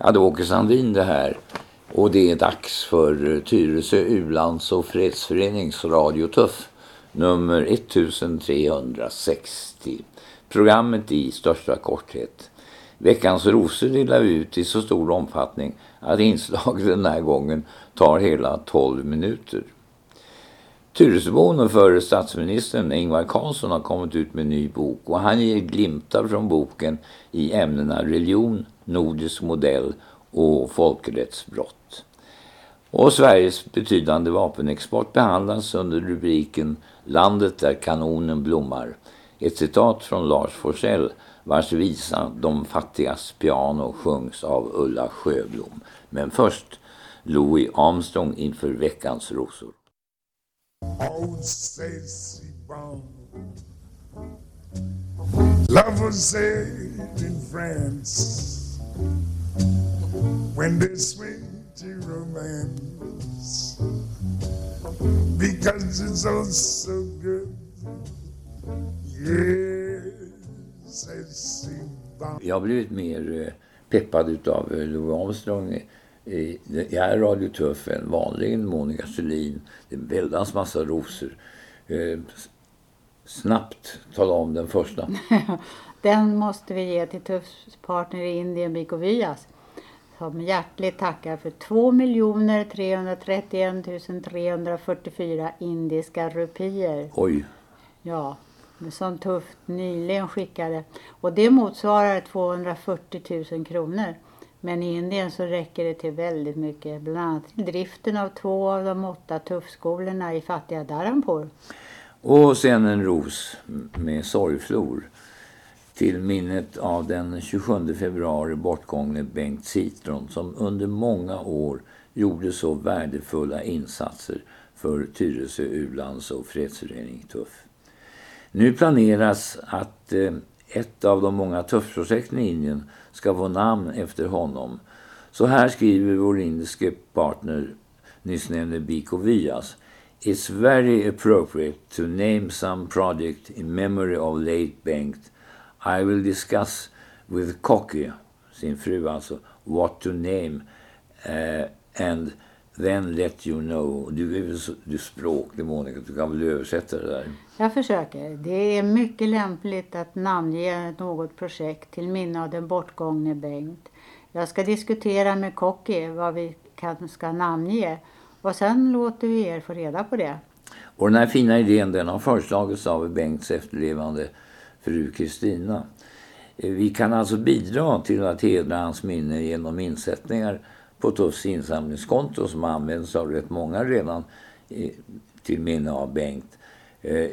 Ja, det är Åke Sandin det här. Och det är dags för eh, Tyresö U-lands och fredsförenings Radio Tuff nummer 1360. Programmet i största korthet. Veckans rosor delar vi ut i så stor omfattning att inslaget den här gången tar hela 12 minuter. Tyresöbonen och före statsministern Ingvar Carlsson har kommit ut med en ny bok och han ger glimtar från boken i ämnena religion, nordisk modell och folkrättsbrott. Och Sveriges betydande vapenexport behandlas under rubriken Landet där kanonen blommar. Ett citat från Lars Forsell vars visa De fattigas piano sjungs av Ulla Sjöblom. Men först Louis Armstrong inför veckans rosor. Old Stacy Brown Love said in France When they swing to romance Because it's all so good Yes, Jag har blivit mer eh, peppad utav eh, Louis Armstrong jag är Radio Tuff än vanligen Monica Selin. Det är en väldans massa rosor. Eh, snabbt tala om den första. den måste vi ge till Tuffs partner i Indien, Biko Vyas. Som hjärtligt tackar för 2 331 344 indiska rupier. Oj. Ja, som Tufft nyligen skickade. Och det motsvarar 240 000 kronor. Men i Indien så räcker det till väldigt mycket. Bland annat till driften av två av de åtta tuffskolorna i fattiga Dharampur. Och sen en ros med sorgflor till minnet av den 27 februari bortgångne Bengt Citron som under många år gjorde så värdefulla insatser för Tyresö Ulands och fredsförening Tuff. Nu planeras att eh, ett av de många TUFF-projekten i Indien ska få namn efter honom. Så här skriver vår indiske partner, nyss nämnde Biko Vyas. It's very appropriate to name some project in memory of late Bengt. I will discuss with Koki, sin fru alltså, what to name uh, and then let you know. Du är väl du språklig Monica, du kan väl översätta det där? Jag försöker. Det är mycket lämpligt att namnge något projekt till minne av den bortgångne Bengt. Jag ska diskutera med Koki vad vi kan, ska namnge och sen låter vi er få reda på det. Och den här fina idén den har föreslagits av Bengts efterlevande fru Kristina. Eh, vi kan alltså bidra till att hedra hans minne genom insättningar på Tuffs insamlingskonto som används av rätt många redan eh, till minne av Bengt.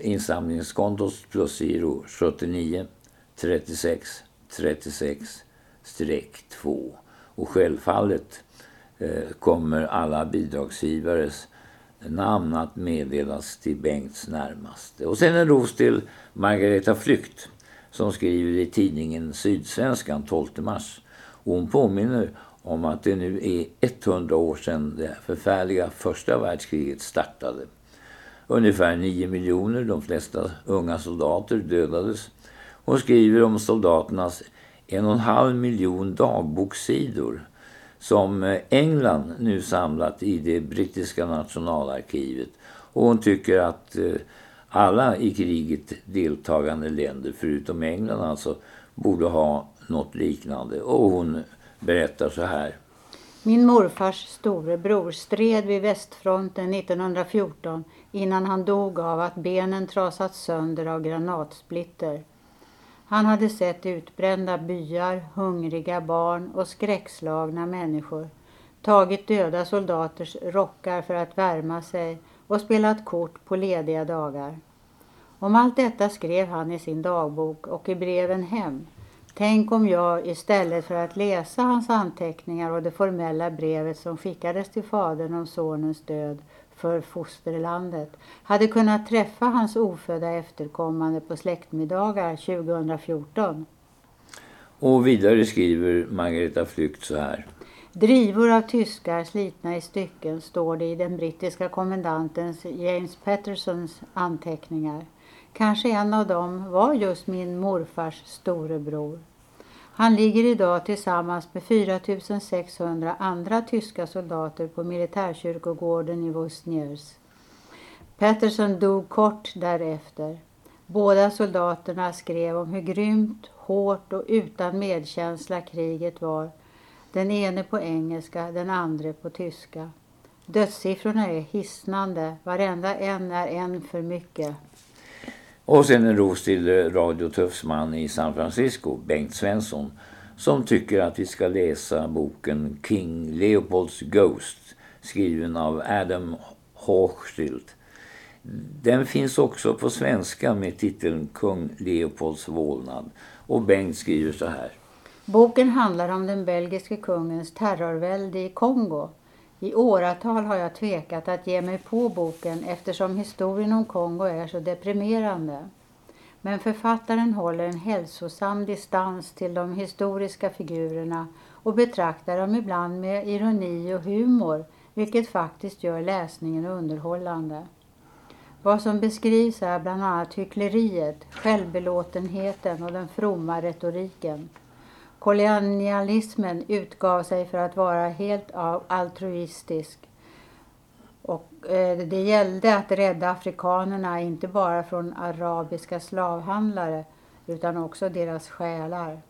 Insamlingskontot plusgiro 79 36 36 2. Och självfallet eh, kommer alla bidragsgivares namn att meddelas till Bengts närmaste. Och sen en ros till Margareta Flykt som skriver i tidningen Sydsvenskan 12 mars. Och hon påminner om att det nu är 100 år sedan det förfärliga första världskriget startade. Ungefär 9 miljoner, de flesta unga soldater, dödades. Hon skriver om soldaternas en och en halv miljon dagbokssidor som eh, England nu samlat i det brittiska nationalarkivet. Och hon tycker att eh, alla i kriget deltagande länder, förutom England alltså, borde ha något liknande. Och hon berättar så här. Min morfars storebror stred vid västfronten 1914 innan han dog av att benen trasats sönder av granatsplitter. Han hade sett utbrända byar, hungriga barn och skräckslagna människor, tagit döda soldaters rockar för att värma sig och spelat kort på lediga dagar. Om allt detta skrev han i sin dagbok och i breven hem. Tänk om jag istället för att läsa hans anteckningar och det formella brevet som skickades till fadern om sonens död för fosterlandet hade kunnat träffa hans ofödda efterkommande på släktmiddagar 2014. Och vidare skriver Margareta Flykt så här. Drivor av tyskar slitna i stycken står det i den brittiska kommendantens James Pattersons anteckningar. Kanske en av dem var just min morfars storebror. Han ligger idag tillsammans med 4600 andra tyska soldater på militärkyrkogården i Vosniers. Pettersson dog kort därefter. Båda soldaterna skrev om hur grymt, hårt och utan medkänsla kriget var. Den ene på engelska, den andra på tyska. Dödssiffrorna är hisnande. Varenda en är en för mycket. Och sen en ros till eh, Radio Tuffsman i San Francisco, Bengt Svensson, som tycker att vi ska läsa boken King Leopolds Ghost, skriven av Adam Hochschild. Den finns också på svenska med titeln Kung Leopolds vålnad. Och Bengt skriver så här. Boken handlar om den belgiske kungens terrorvälde i Kongo. I åratal har jag tvekat att ge mig på boken eftersom historien om Kongo är så deprimerande. Men författaren håller en hälsosam distans till de historiska figurerna och betraktar dem ibland med ironi och humor, vilket faktiskt gör läsningen underhållande. Vad som beskrivs är bland annat hyckleriet, självbelåtenheten och den fromma retoriken. Kolonialismen utgav sig för att vara helt altruistisk. Och eh, det gällde att rädda afrikanerna inte bara från arabiska slavhandlare utan också deras själar.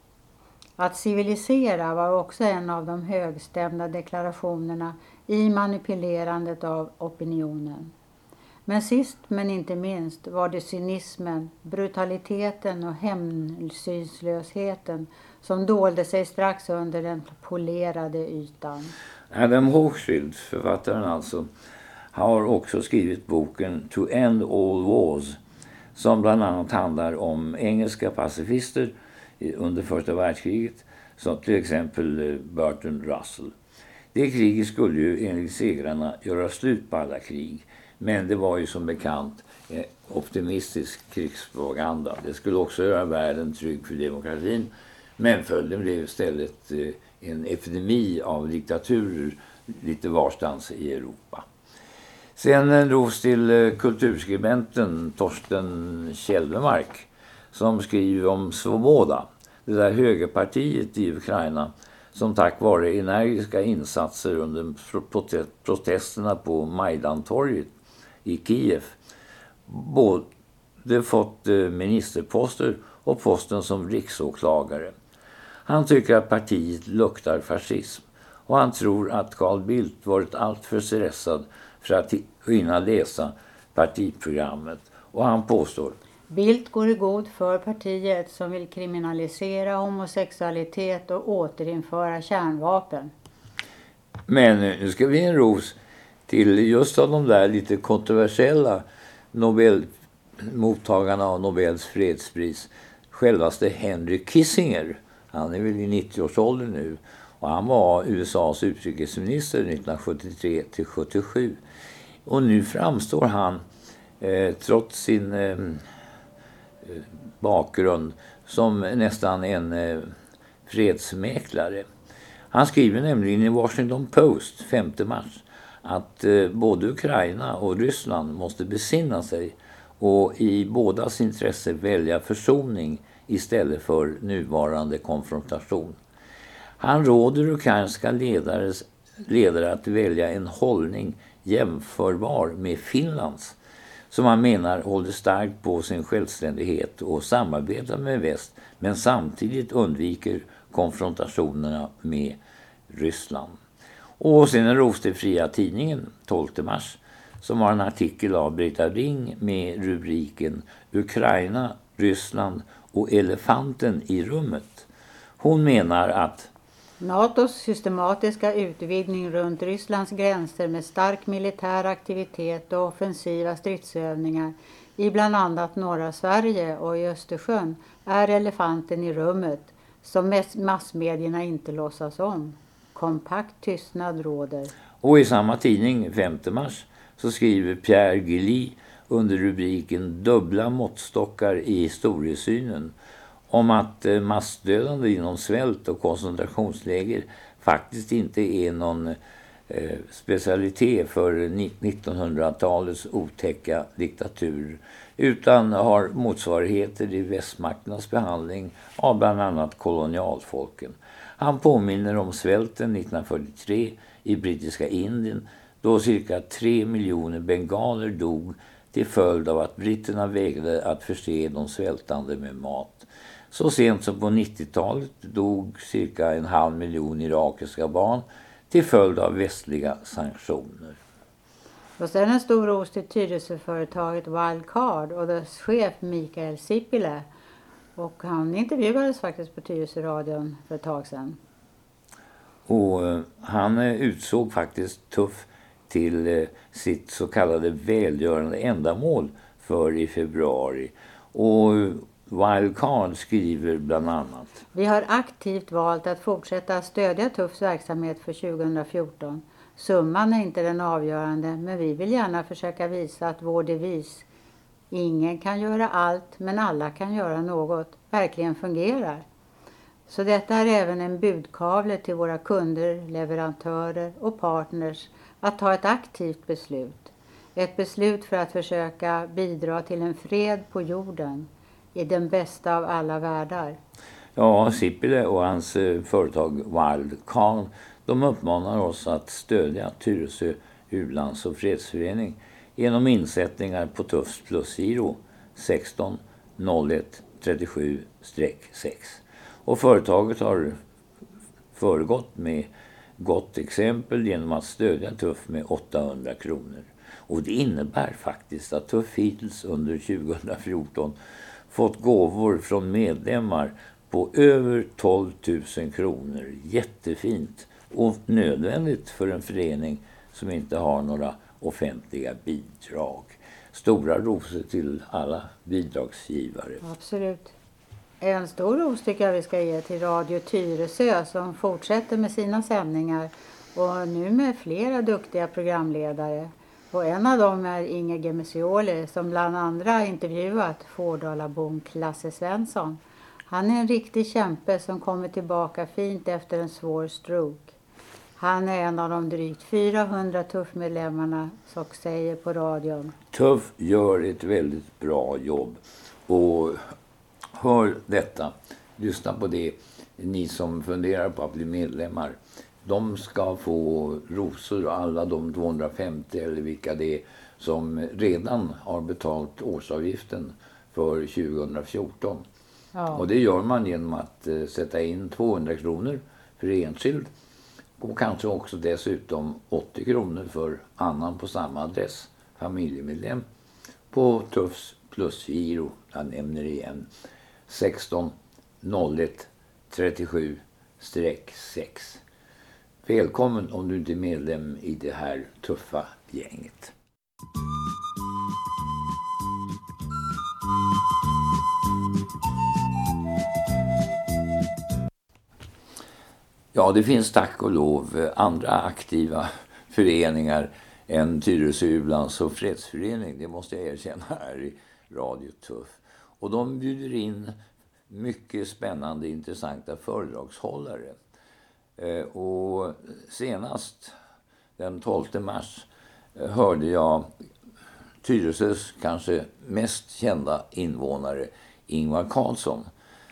Att civilisera var också en av de högstämda deklarationerna i manipulerandet av opinionen. Men sist men inte minst var det cynismen, brutaliteten och hänsynslösheten som dolde sig strax under den polerade ytan. Adam Hochschild, författaren alltså, har också skrivit boken To End All Wars som bland annat handlar om engelska pacifister under första världskriget som till exempel eh, Burton Russell. Det kriget skulle ju enligt segrarna göra slut på alla krig men det var ju som bekant eh, optimistisk krigspropaganda. Det skulle också göra världen trygg för demokratin men följden blev istället eh, en epidemi av diktaturer lite varstans i Europa. Sen eh, drogs till eh, kulturskribenten Torsten Kjellmark som skriver om Svoboda, det där högerpartiet i Ukraina som tack vare energiska insatser under protesterna på Majdantorget i Kiev både fått ministerposter och posten som riksåklagare. Han tycker att partiet luktar fascism och han tror att Carl Bildt varit alltför stressad för att hinna läsa partiprogrammet. Och han påstår Bildt går i god för partiet som vill kriminalisera homosexualitet och återinföra kärnvapen. Men nu ska vi en ros till just av de där lite kontroversiella Nobel, mottagarna av Nobels fredspris. Självaste Henry Kissinger. Han är väl i 90-årsåldern nu. Och han var USAs utrikesminister 1973 till 77. Och nu framstår han, eh, trots sin eh, bakgrund, som nästan en eh, fredsmäklare. Han skriver nämligen i Washington Post 5 mars att eh, både Ukraina och Ryssland måste besinna sig och i bådas intresse välja försoning istället för nuvarande konfrontation. Han råder ukrainska ledare, ledare att välja en hållning jämförbar med Finlands som han menar håller starkt på sin självständighet och samarbetar med väst men samtidigt undviker konfrontationerna med Ryssland. Och sen en ros till Fria Tidningen 12 mars som har en artikel av Britta Ring med rubriken Ukraina, Ryssland och elefanten i rummet. Hon menar att Natos systematiska utvidgning runt Rysslands gränser med stark militär aktivitet och offensiva stridsövningar i bland annat norra Sverige och i Östersjön är elefanten i rummet som massmedierna inte låtsas om. Kompakt tystnad råder. Och i samma tidning, 5 mars, så skriver Pierre Gilly under rubriken Dubbla måttstockar i historiesynen om att eh, massdödande inom svält och koncentrationsläger faktiskt inte är någon eh, specialitet för 1900-talets otäcka diktatur utan har motsvarigheter i västmakternas behandling av bland annat kolonialfolken. Han påminner om svälten 1943 i brittiska Indien då cirka tre miljoner bengaler dog till följd av att britterna vägrade att förse de svältande med mat. Så sent som på 90-talet dog cirka en halv miljon irakiska barn till följd av västliga sanktioner. Och sen en stor ros till Tyresöföretaget Wildcard och dess chef Mikael Sipilä. Och han intervjuades faktiskt på Tyresöradion för ett tag sedan. Och eh, han eh, utsåg faktiskt Tuff till eh, sitt så kallade välgörande ändamål för i februari. Och Wildcard skriver bland annat. Vi har aktivt valt att fortsätta stödja Tuffs verksamhet för 2014. Summan är inte den avgörande men vi vill gärna försöka visa att vår devis Ingen kan göra allt men alla kan göra något verkligen fungerar. Så detta är även en budkavle till våra kunder, leverantörer och partners att ta ett aktivt beslut. Ett beslut för att försöka bidra till en fred på jorden i den bästa av alla världar. Ja, Sipile och hans eh, företag Wild Carl, de uppmanar oss att stödja Tyresö u-lands och fredsförening genom insättningar på Tufs plusgiro 16 01 37 6. Och företaget har föregått med gott exempel genom att stödja Tuff med 800 kronor. Och det innebär faktiskt att Tuff hittills under 2014 fått gåvor från medlemmar på över 12 000 kronor. Jättefint och nödvändigt för en förening som inte har några offentliga bidrag. Stora rosor till alla bidragsgivare. Absolut. En stor ros tycker jag vi ska ge till Radio Tyresö som fortsätter med sina sändningar och nu med flera duktiga programledare. Och en av dem är Inge Gemesioli som bland andra intervjuat Fårdalabon Klasse Svensson. Han är en riktig kämpe som kommer tillbaka fint efter en svår stroke. Han är en av de drygt 400 Tuff-medlemmarna som säger på radion. Tuff gör ett väldigt bra jobb. Och hör detta. Lyssna på det. Ni som funderar på att bli medlemmar. De ska få rosor, alla de 250 eller vilka det är som redan har betalt årsavgiften för 2014. Ja. Och det gör man genom att eh, sätta in 200 kronor för enskild och kanske också dessutom 80 kronor för annan på samma adress, familjemedlem, på Tuffs plusgiro, jag nämner igen, 16 01 37 6. Välkommen om du inte är medlem i det här tuffa gänget. Ja, det finns tack och lov andra aktiva föreningar än Tyresö u och fredsförening. Det måste jag erkänna här i Radio Tuff. Och de bjuder in mycket spännande, intressanta föredragshållare. Eh, och senast den 12 mars eh, hörde jag Tyresös kanske mest kända invånare Ingvar Carlsson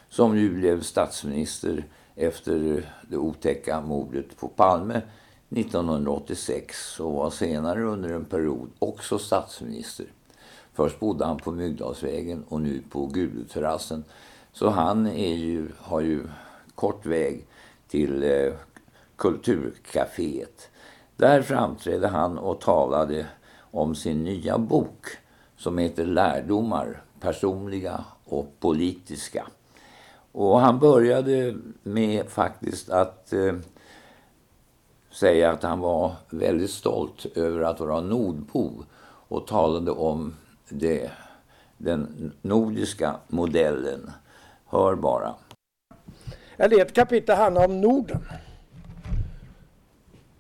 som ju blev statsminister efter det otäcka mordet på Palme 1986 och var senare under en period också statsminister. Först bodde han på Myggdalsvägen och nu på Gudeterrassen. Så han är ju, har ju kort väg till eh, Kulturcaféet. Där framträdde han och talade om sin nya bok som heter Lärdomar, personliga och politiska. Och han började med faktiskt att eh, säga att han var väldigt stolt över att vara nordbo och talade om det, den nordiska modellen. Hör bara. Eller ett kapitel handlar om Norden.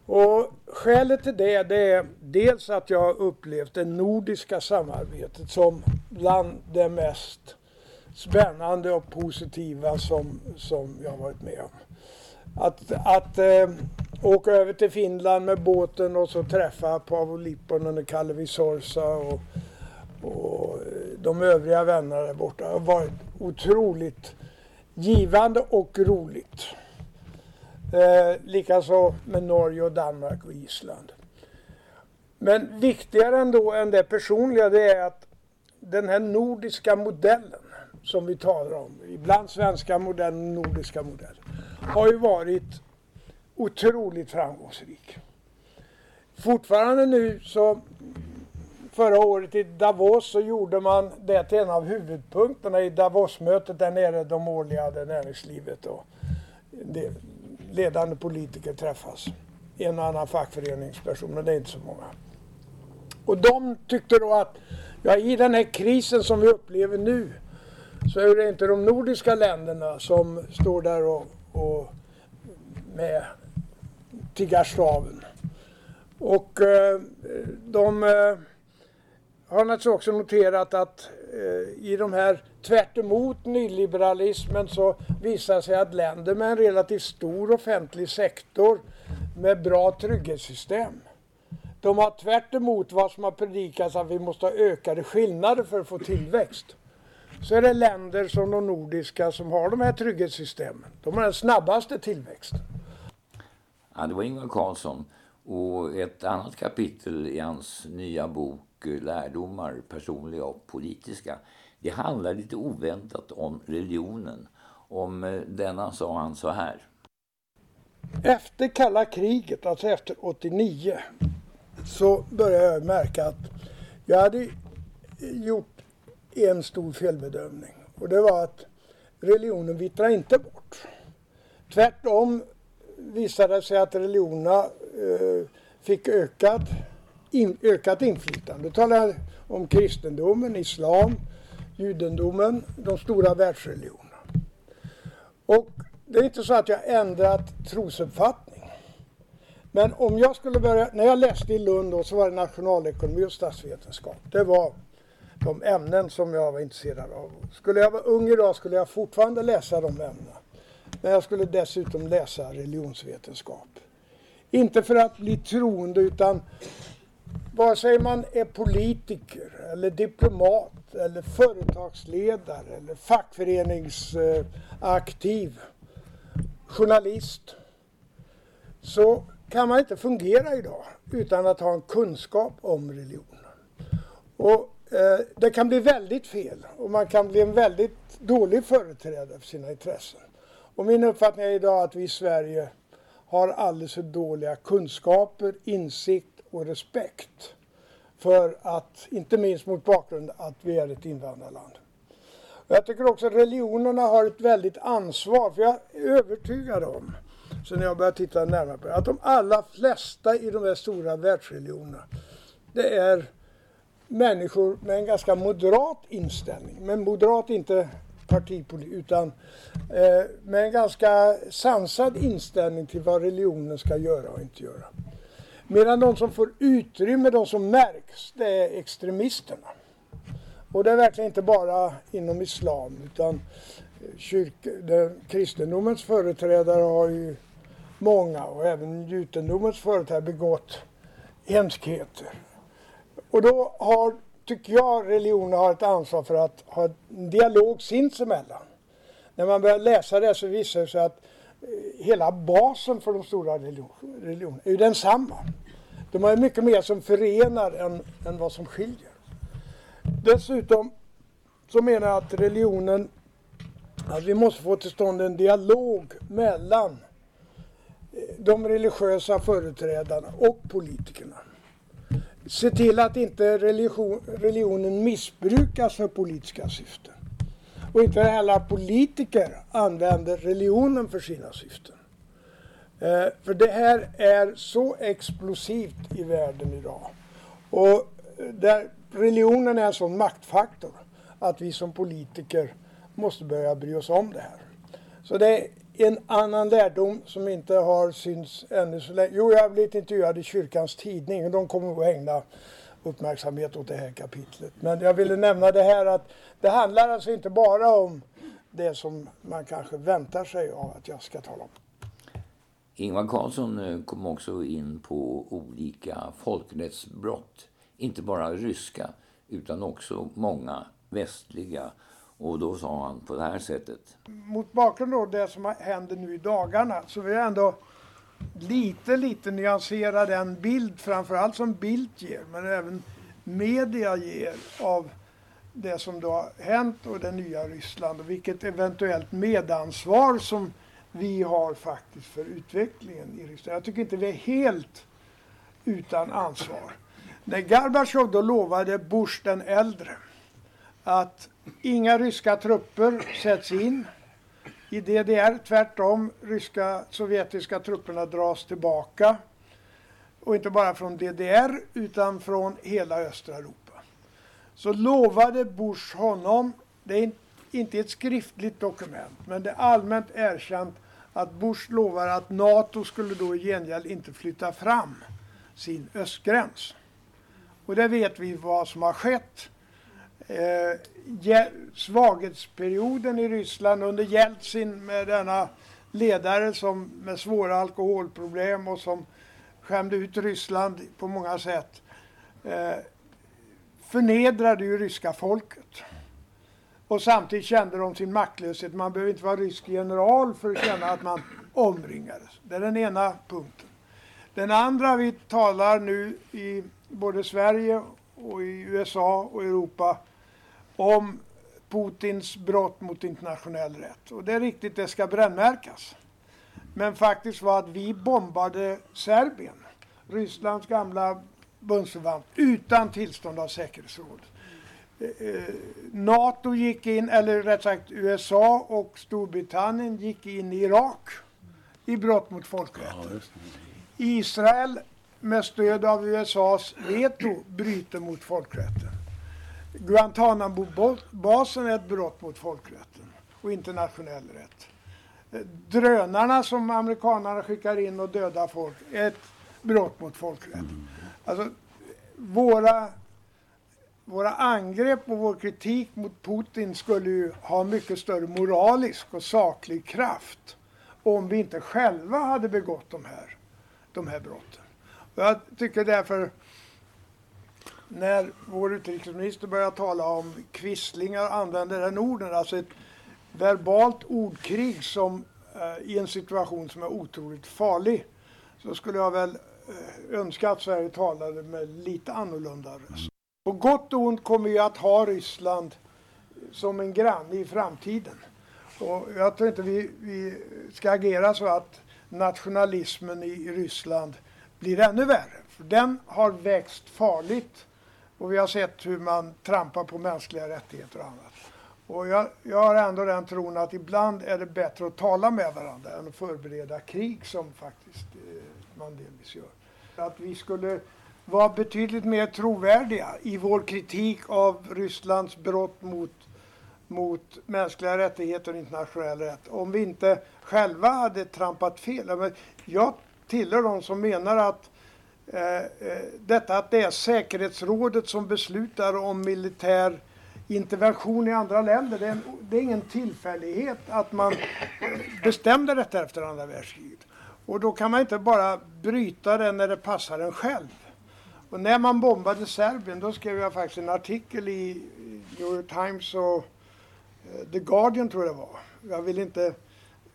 Och skälet till det, det är dels att jag har upplevt det nordiska samarbetet som bland det mest spännande och positiva som, som jag har varit med om. Att, att eh, åka över till Finland med båten och så träffa Paavo Lipponen och Kalevi Sorsa och, och eh, de övriga vännerna där borta. Det har varit otroligt givande och roligt. Eh, Likaså med Norge och Danmark och Island. Men viktigare ändå än det personliga det är att den här nordiska modellen som vi talar om, ibland svenska modellen, nordiska modellen, har ju varit otroligt framgångsrik. Fortfarande nu så förra året i Davos så gjorde man det till en av huvudpunkterna i Davosmötet där nere, de årliga, där näringslivet och ledande politiker träffas. En och annan fackföreningsperson, men det är inte så många. Och de tyckte då att ja, i den här krisen som vi upplever nu så är det inte de nordiska länderna som står där och, och med tiggarstaven. Och eh, de eh, har naturligtvis också noterat att eh, i de här tvärt nyliberalismen så visar sig att länder med en relativt stor offentlig sektor med bra trygghetssystem de har tvärt vad som har predikats att vi måste ha ökade skillnader för att få tillväxt. Så är det länder som de nordiska som har de här trygghetssystemen. De har den snabbaste tillväxten. Ja, det var Ingvar Carlsson. Och ett annat kapitel i hans nya bok Lärdomar, personliga och politiska. Det handlar lite oväntat om religionen. Om eh, denna sa han så här. Efter kalla kriget, alltså efter 89, så började jag märka att jag hade gjort en stor felbedömning. Och det var att religionen vittrar inte bort. Tvärtom visade det sig att religionerna eh, fick ökad in, ökat inflytande. Då talar jag om kristendomen, islam, judendomen, de stora världsreligionerna. Och det är inte så att jag ändrat trosuppfattning. Men om jag skulle börja, när jag läste i Lund då, så var det nationalekonomi och statsvetenskap. Det var de ämnen som jag var intresserad av. Skulle jag vara ung idag skulle jag fortfarande läsa de ämnena. Men jag skulle dessutom läsa religionsvetenskap. Inte för att bli troende utan vare sig man är politiker eller diplomat eller företagsledare eller fackföreningsaktiv journalist så kan man inte fungera idag utan att ha en kunskap om religion. Och eh, det kan bli väldigt fel och man kan bli en väldigt dålig företrädare för sina intressen. Och min uppfattning är idag att vi i Sverige har alldeles för dåliga kunskaper, insikt och respekt för att, inte minst mot bakgrund att vi är ett invandrarland. Och jag tycker också att religionerna har ett väldigt ansvar, för jag är övertygad om, så när jag börjar titta närmare på det, att de allra flesta i de här stora världsreligionerna, det är människor med en ganska moderat inställning. Men moderat inte partipolitik utan eh, med en ganska sansad inställning till vad religionen ska göra och inte göra. Medan de som får utrymme, de som märks, det är extremisterna. Och det är verkligen inte bara inom islam utan eh, kyrk, kristendomens företrädare har ju många och även judendomens företrädare begått hemskheter. Och då har, tycker jag, religionen har ett ansvar för att ha en dialog sinsemellan. När man börjar läsa det så visar det sig att hela basen för de stora religionerna är ju densamma. De har mycket mer som förenar än, än vad som skiljer. Dessutom så menar jag att religionen, att vi måste få till stånd en dialog mellan eh, de religiösa företrädarna och politikerna se till att inte religion, religionen missbrukas för politiska syften. Och inte heller att politiker använder religionen för sina syften. Eh, för det här är så explosivt i världen idag. Och eh, där religionen är en sån maktfaktor att vi som politiker måste börja bry oss om det här. Så det är en annan lärdom som inte har synts ännu så länge. Jo, jag har blivit intervjuad i kyrkans tidning och de kommer att ägna uppmärksamhet åt det här kapitlet. Men jag ville nämna det här att det handlar alltså inte bara om det som man kanske väntar sig av att jag ska tala om. Ingvar Carlsson eh, kom också in på olika folkrättsbrott. Inte bara ryska utan också många västliga. Och då sa han på det här sättet. Mot bakgrund av det som händer nu i dagarna så vill jag ändå lite, lite nyansera den bild, framförallt som Bildt ger, men även media ger av det som då har hänt och det nya Ryssland och vilket eventuellt medansvar som vi har faktiskt för utvecklingen i Ryssland. Jag tycker inte vi är helt utan ansvar. När Gorbatjov då lovade Bush den äldre att inga ryska trupper sätts in i DDR. Tvärtom, ryska sovjetiska trupperna dras tillbaka. Och inte bara från DDR utan från hela östra Europa. Så lovade Bush honom, det är inte ett skriftligt dokument, men det är allmänt erkänt att Bush lovar att NATO skulle då i gengäld inte flytta fram sin östgräns. Och det vet vi vad som har skett. Eh, svaghetsperioden i Ryssland under Jeltsin med denna ledare som med svåra alkoholproblem och som skämde ut Ryssland på många sätt. Eh, förnedrade ju ryska folket. Och samtidigt kände de sin maktlöshet. Man behöver inte vara rysk general för att känna att man omringades. Det är den ena punkten. Den andra, vi talar nu i både Sverige och i USA och Europa om Putins brott mot internationell rätt. Och det är riktigt, det ska brännmärkas. Men faktiskt var att vi bombade Serbien, Rysslands gamla bundsförvant, utan tillstånd av säkerhetsrådet. Eh, NATO gick in, eller rätt sagt USA och Storbritannien gick in i Irak i brott mot folkrätten. Israel med stöd av USAs veto bryter mot folkrätten. Guantanamo-basen är ett brott mot folkrätten och internationell rätt. Drönarna som amerikanerna skickar in och dödar folk är ett brott mot folkrätten. Alltså, våra våra angrepp och vår kritik mot Putin skulle ju ha mycket större moralisk och saklig kraft om vi inte själva hade begått de här, de här brotten. Jag tycker därför när vår utrikesminister börjar tala om kvisslingar använder den orden, alltså ett verbalt ordkrig som eh, i en situation som är otroligt farlig, så skulle jag väl eh, önska att Sverige talade med lite annorlunda röst. På gott och ont kommer vi att ha Ryssland som en granne i framtiden. Och jag tror inte vi, vi ska agera så att nationalismen i Ryssland blir ännu värre. För den har växt farligt och vi har sett hur man trampar på mänskliga rättigheter och annat. Och jag, jag har ändå den tron att ibland är det bättre att tala med varandra än att förbereda krig som faktiskt eh, man delvis gör. Att vi skulle vara betydligt mer trovärdiga i vår kritik av Rysslands brott mot, mot mänskliga rättigheter och internationell rätt. Om vi inte själva hade trampat fel. Jag tillhör de som menar att Eh, eh, detta att det är säkerhetsrådet som beslutar om militär intervention i andra länder. Det är, en, det är ingen tillfällighet att man eh, bestämde detta efter andra världskriget. Och då kan man inte bara bryta det när det passar en själv. Och när man bombade Serbien då skrev jag faktiskt en artikel i New York Times och The Guardian tror jag det var. Jag vill inte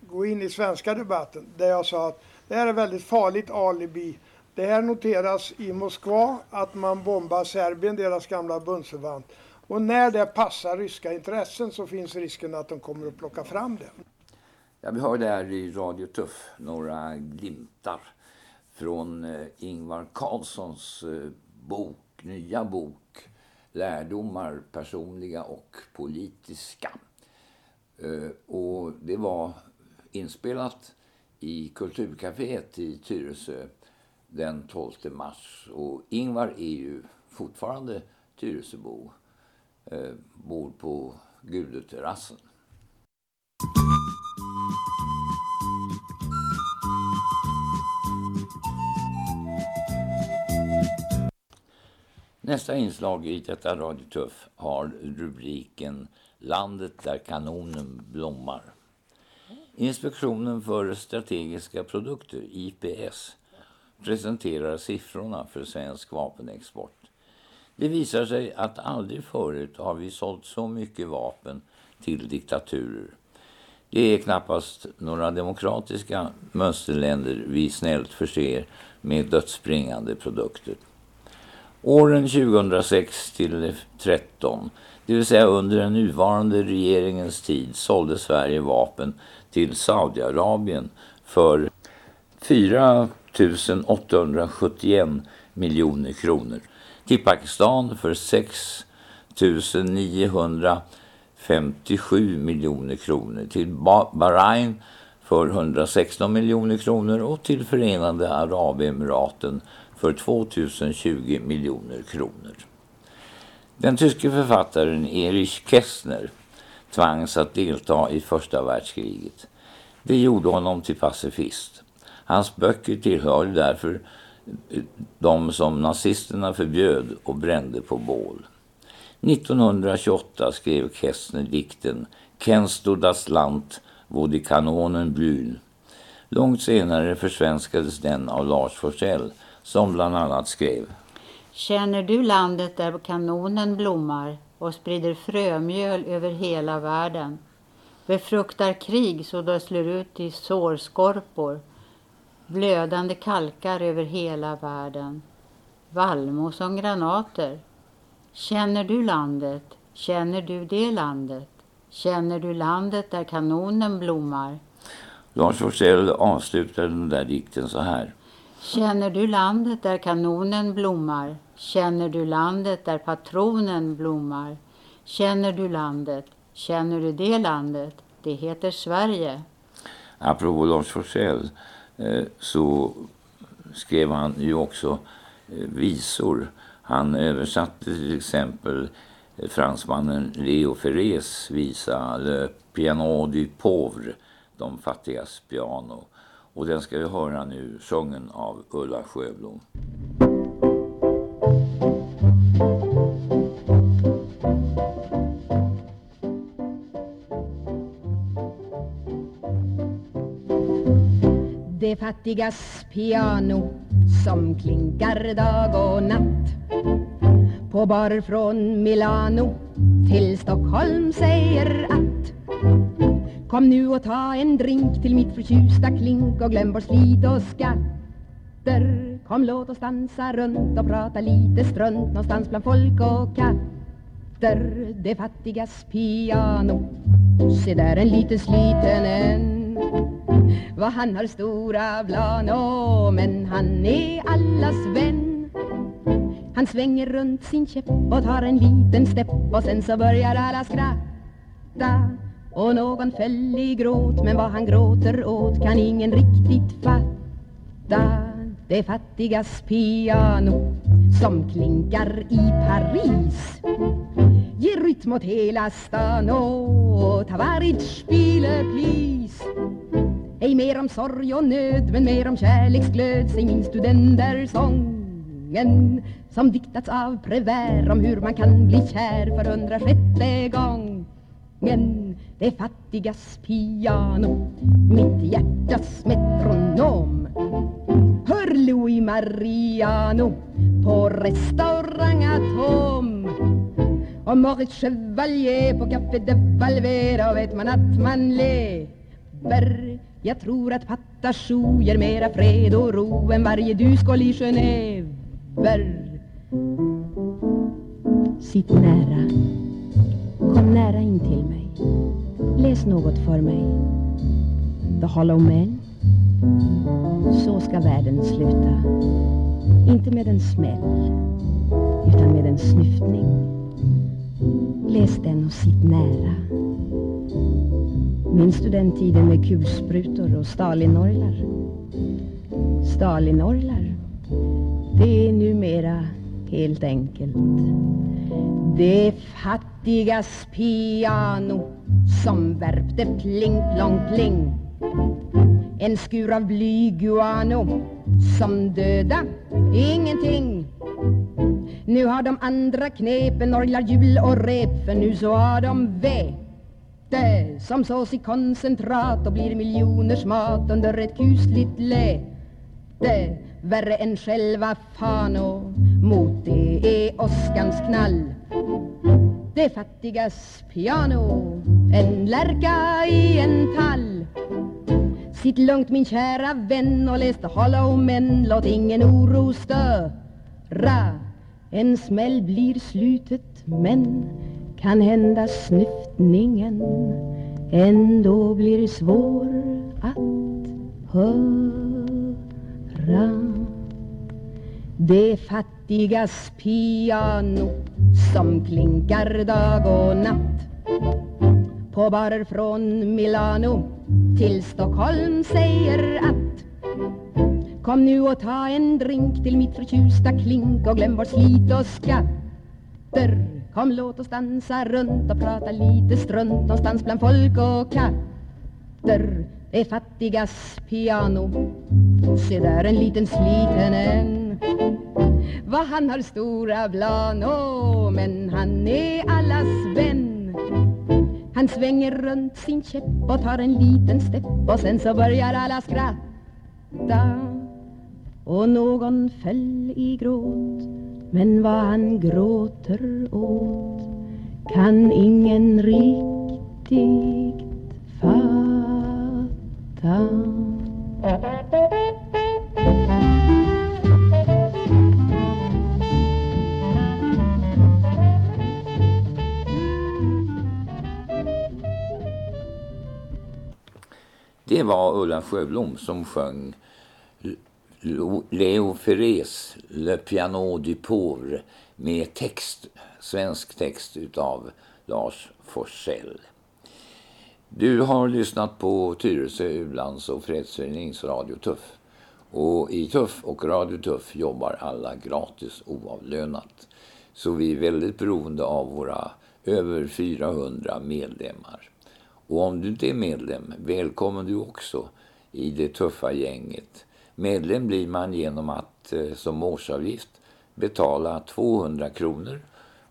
gå in i svenska debatten där jag sa att det här är väldigt farligt alibi. Det här noteras i Moskva att man bombar Serbien, deras gamla bundsförvant. Och när det passar ryska intressen så finns risken att de kommer att plocka fram det. Ja, vi har där i Radio Tuff några glimtar från eh, Ingvar Carlssons eh, bok, nya bok Lärdomar personliga och politiska. Eh, och det var inspelat i Kulturcaféet i Tyresö den 12 mars. Och Ingvar är ju fortfarande Tyresöbo. Eh, bor på Gudeterrassen. Nästa inslag i detta Radio Tuff har rubriken Landet där kanonen blommar. Inspektionen för strategiska produkter, IPS, presenterar siffrorna för svensk vapenexport. Det visar sig att aldrig förut har vi sålt så mycket vapen till diktaturer. Det är knappast några demokratiska mönsterländer vi snällt förser med dödsbringande produkter. Åren 2006 till 2013, det vill säga under den nuvarande regeringens tid, sålde Sverige vapen till Saudiarabien för 4 871 miljoner kronor. Till Pakistan för 6 957 miljoner kronor. Till Bahrain för 116 miljoner kronor och till Förenade Arabemiraten för 2020 miljoner kronor. Den tyske författaren Erich Kästner tvangs att delta i första världskriget. Det gjorde honom till pacifist. Hans böcker tillhörde därför de som nazisterna förbjöd och brände på bål. 1928 skrev Kästner dikten Kennst du das Land wo die Kanonen blühen. Långt senare försvenskades den av Lars Forssell som bland annat skrev Känner du landet där kanonen blommar och sprider frömjöl över hela världen? Befruktar krig så det slår ut i sårskorpor blödande kalkar över hela världen. Vallmo som granater. Känner du landet? Känner du det landet? Känner du landet där kanonen blommar? Lars Forssell avslutade den där dikten så här. Känner du landet där kanonen blommar? Känner du landet där patronen blommar? Känner du landet? Känner du det landet? Det heter Sverige. Apropå Lars Forssell Eh, så skrev han ju också eh, visor. Han översatte till exempel eh, fransmannen Leo Ferrés visa Le Piano du Pauvre, De fattigas piano. Och den ska vi höra nu, sången av Ulla Sjöblom. Fattigas piano som klinkar dag och natt. På barer från Milano till Stockholm säger att Kom nu och ta en drink till mitt förtjusta klink och glöm vår slit och skatter. Kom låt oss dansa runt och prata lite strunt någonstans bland folk och katter. Det fattigas piano Se där en liten sliten en vad han har stora plan oh, men han är allas vän. Han svänger runt sin käpp och tar en liten stepp och sen så börjar alla skratta. Och någon föll i gråt men vad han gråter åt kan ingen riktigt fatta. Det fattigas piano som klinkar i Paris Ger rytm åt hela stan. Och Tavarit spiele please ej mer om sorg och nöd men mer om kärleksglöd Säg minns du den där sången Som diktats av Prévert om hur man kan bli kär för hundrasjätte gången. Det fattigas piano Mitt hjärtas metronom. Hör Louis Mariano på restaurang Atom. Och Maurice Chevalier på Café de Valvera, Då vet man att man lever jag tror att Patachou ger mera fred och ro än varje duskål i Genever. Sitt nära, kom nära in till mig. Läs något för mig. The Hollow Man. Så ska världen sluta. Inte med en smäll, utan med en snyftning. Läs den och sitt nära. Minns du den tiden med kulsprutor och Stalinorglar? Stalinorglar, det är numera helt enkelt det fattigas piano som värpte pling plong pling. En skur av blyguano som döda ingenting. Nu har de andra knepen orglar hjul och rep för nu så har de vä det som sås i koncentrat och blir miljoners mat under ett kusligt läte. Värre än själva Fano mot det är åskans knall. Det fattigas piano, en lärka i en tall. Sitt lugnt min kära vän och läs The Hollow Men Låt ingen oro störa. En smäll blir slutet men kan hända snyftningen. Ändå blir svår att höra. Det fattigas piano som klinkar dag och natt på barer från Milano till Stockholm säger att Kom nu och ta en drink till mitt förtjusta klink och glöm vårt slit och skatter. Kom låt oss dansa runt och prata lite strunt. Någonstans bland folk och katter Det är fattigas piano. Se där en liten sliten en. Vad han har stora plan, åh, men han är allas vän. Han svänger runt sin käpp och tar en liten stepp. Och sen så börjar alla skratta. Och någon föll i gråt men vad han gråter åt kan ingen riktigt fatta. Det var Ulla Sjöblom som sjöng Leo Ferrés Le Piano du Pauvre med text, svensk text utav Lars Forsell. Du har lyssnat på Tyresö u-lands och fredsförenings Radio Tuff. Och i Tuff och Radio Tuff jobbar alla gratis oavlönat. Så vi är väldigt beroende av våra över 400 medlemmar. Och om du inte är medlem, välkommen du också i det tuffa gänget. Medlem blir man genom att eh, som årsavgift betala 200 kronor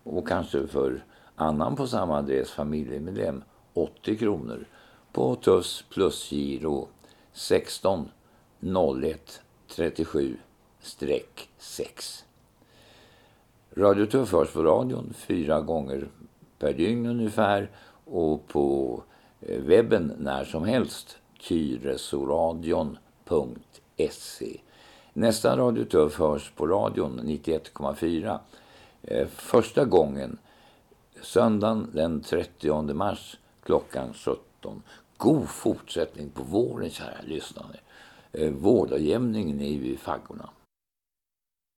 och kanske för annan på samma adress familjemedlem 80 kronor på TUFS plusgiro 16 01 37 6. Radio Tuff hörs på radion fyra gånger per dygn ungefär och på eh, webben när som helst tyresoradion.se Nästa Radio Tuff hörs på radion 91,4 första gången söndagen den 30 mars klockan 17. God fortsättning på våren kära lyssnare. Vårdagjämningen är ju i faggorna.